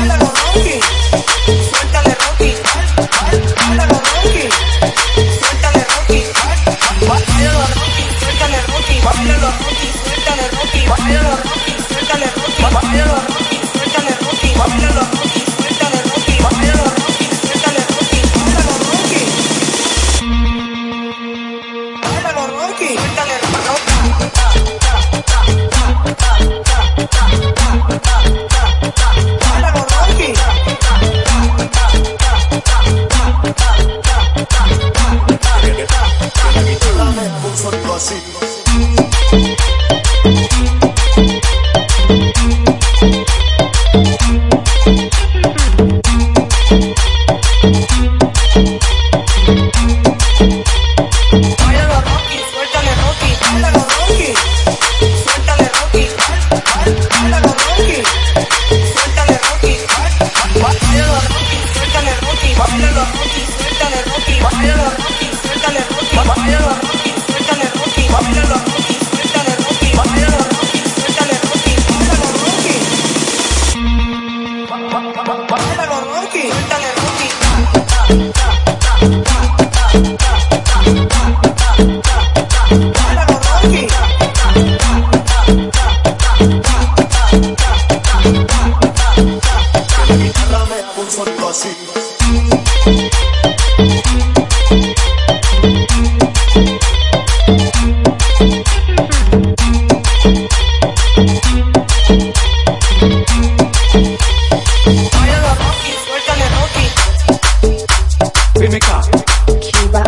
Suéltale, La guitarra me puso algo así. sonido así. Cuba